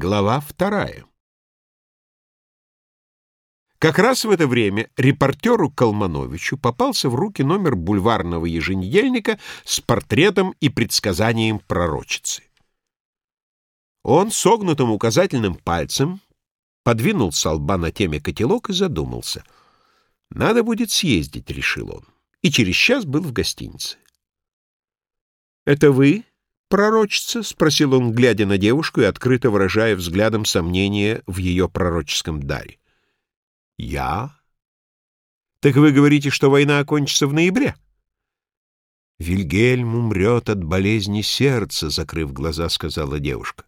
Глава вторая. Как раз в это время репортеру Колмановичу попался в руки номер бульварного еженедельника с портретом и предсказанием пророчицы. Он согнутым указательным пальцем подвинул с лба на теме котелок и задумался. «Надо будет съездить», — решил он, и через час был в гостинице. «Это вы?» Пророчица?» — спросил он, глядя на девушку и открыто выражая взглядом сомнения в ее пророческом даре. «Я?» «Так вы говорите, что война окончится в ноябре?» «Вильгельм умрет от болезни сердца», — закрыв глаза, сказала девушка.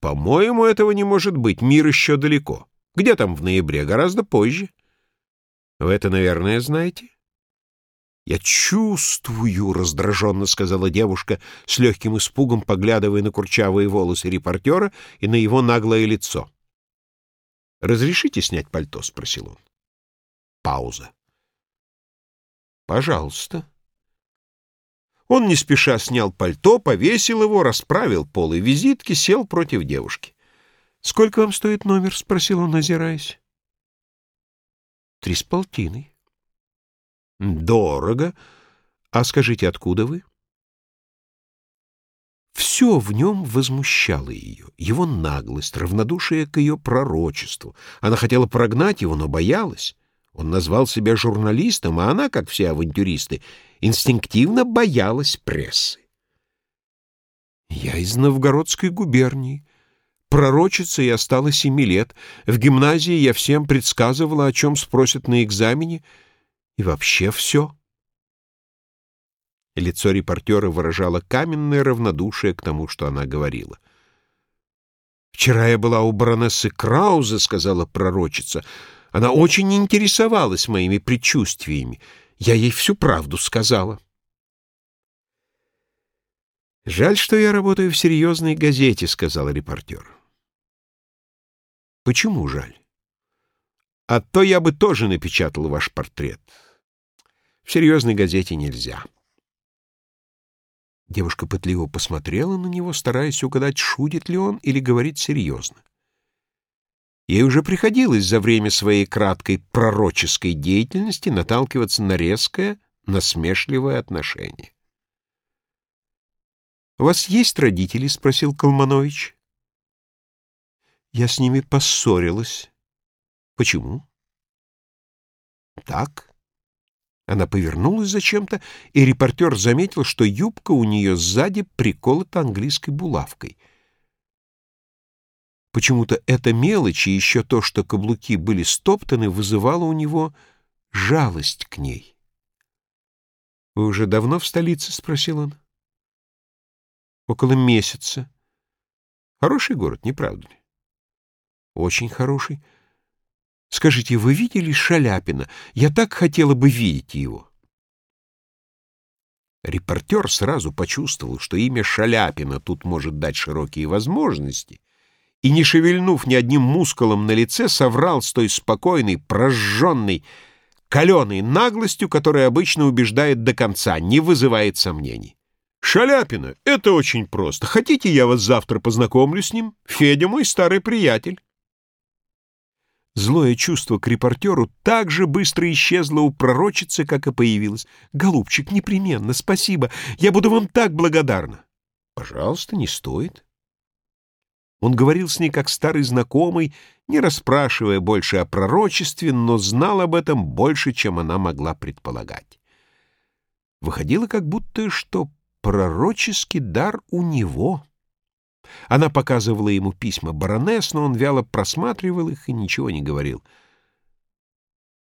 «По-моему, этого не может быть. Мир еще далеко. Где там в ноябре? Гораздо позже. Вы это, наверное, знаете?» «Я чувствую», — раздраженно сказала девушка, с легким испугом поглядывая на курчавые волосы репортера и на его наглое лицо. «Разрешите снять пальто?» — спросил он. Пауза. «Пожалуйста». Он не спеша снял пальто, повесил его, расправил полы визитки, сел против девушки. «Сколько вам стоит номер?» — спросил он, озираясь. «Три с полтиной». Дорого. А скажите, откуда вы? Все в нем возмущало ее. Его наглость, равнодушие к ее пророчеству. Она хотела прогнать его, но боялась. Он назвал себя журналистом, а она, как все авантюристы, инстинктивно боялась прессы. «Я из Новгородской губернии. Пророчица я стала семи лет. В гимназии я всем предсказывала, о чем спросят на экзамене, и вообще все. Лицо репортера выражало каменное равнодушие к тому, что она говорила. «Вчера я была у баронессы Крауза», — сказала пророчица. «Она очень интересовалась моими предчувствиями. Я ей всю правду сказала». «Жаль, что я работаю в серьезной газете», — сказал репортер. «Почему жаль?» «А то я бы тоже напечатал ваш портрет. В серьезной газете нельзя. Девушка пытливо посмотрела на него, стараясь угадать, шутит ли он или говорит серьезно. Ей уже приходилось за время своей краткой пророческой деятельности наталкиваться на резкое, насмешливое отношение. «У вас есть родители?» — спросил Колманович. «Я с ними поссорилась». «Почему?» «Так». Она повернулась зачем-то, и репортер заметил, что юбка у нее сзади приколота английской булавкой. Почему-то эта мелочь и еще то, что каблуки были стоптаны, вызывало у него жалость к ней. «Вы уже давно в столице?» — спросил он. «Около месяца. Хороший город, не правда ли?» «Очень хороший». Скажите, вы видели Шаляпина? Я так хотела бы видеть его. Репортер сразу почувствовал, что имя Шаляпина тут может дать широкие возможности, и, не шевельнув ни одним мускулом на лице, соврал с той спокойной, прожженной, каленой наглостью, которая обычно убеждает до конца, не вызывает сомнений. «Шаляпина, это очень просто. Хотите, я вас завтра познакомлю с ним? Федя мой старый приятель». Злое чувство к репортеру так же быстро исчезло у пророчицы, как и появилось. «Голубчик, непременно, спасибо. Я буду вам так благодарна». «Пожалуйста, не стоит». Он говорил с ней как старый знакомый, не расспрашивая больше о пророчестве, но знал об этом больше, чем она могла предполагать. Выходило как будто, что пророческий дар у него — она показывала ему письма баронесс, но он вяло просматривал их и ничего не говорил.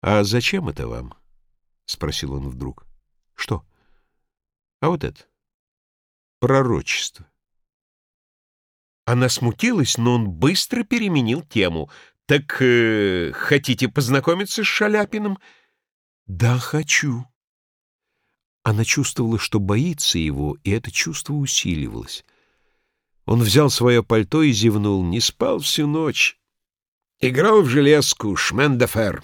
«А зачем это вам?» — спросил он вдруг. «Что?» «А вот это. Пророчество». Она смутилась, но он быстро переменил тему. «Так э, хотите познакомиться с Шаляпиным?» «Да, хочу». Она чувствовала, что боится его, и это чувство усиливалось. Он взял свое пальто и зевнул. Не спал всю ночь. Играл в железку, шмен-де-фер.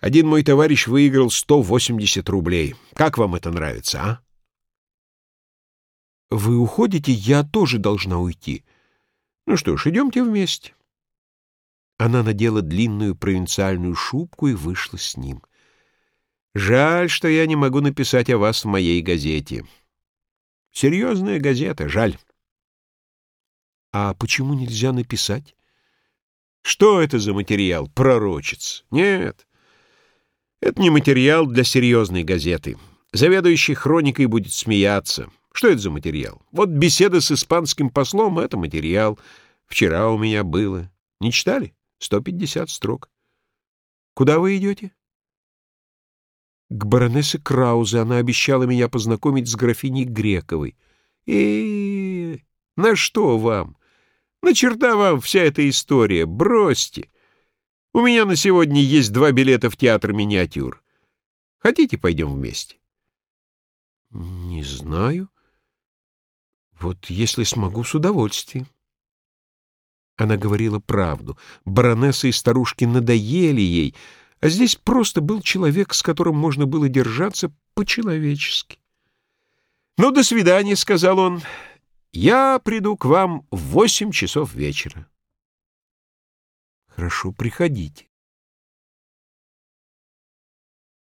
Один мой товарищ выиграл 180 рублей. Как вам это нравится, а? Вы уходите, я тоже должна уйти. Ну что ж, идемте вместе. Она надела длинную провинциальную шубку и вышла с ним. Жаль, что я не могу написать о вас в моей газете. Серьезная газета, жаль. А почему нельзя написать? Что это за материал, пророчец? Нет, это не материал для серьезной газеты. Заведующий хроникой будет смеяться. Что это за материал? Вот беседа с испанским послом — это материал. Вчера у меня было. Не читали? 150 строк. Куда вы идете? К баронессе Краузе. Она обещала меня познакомить с графиней Грековой. И, на что вам? На черта вам вся эта история. Бросьте. У меня на сегодня есть два билета в театр миниатюр. Хотите, пойдем вместе? Не знаю. Вот если смогу, с удовольствием. Она говорила правду. Баронесса и старушки надоели ей, а здесь просто был человек, с которым можно было держаться по-человечески. «Ну, до свидания», — сказал он. «Я приду к вам в восемь часов вечера». «Хорошо, приходите».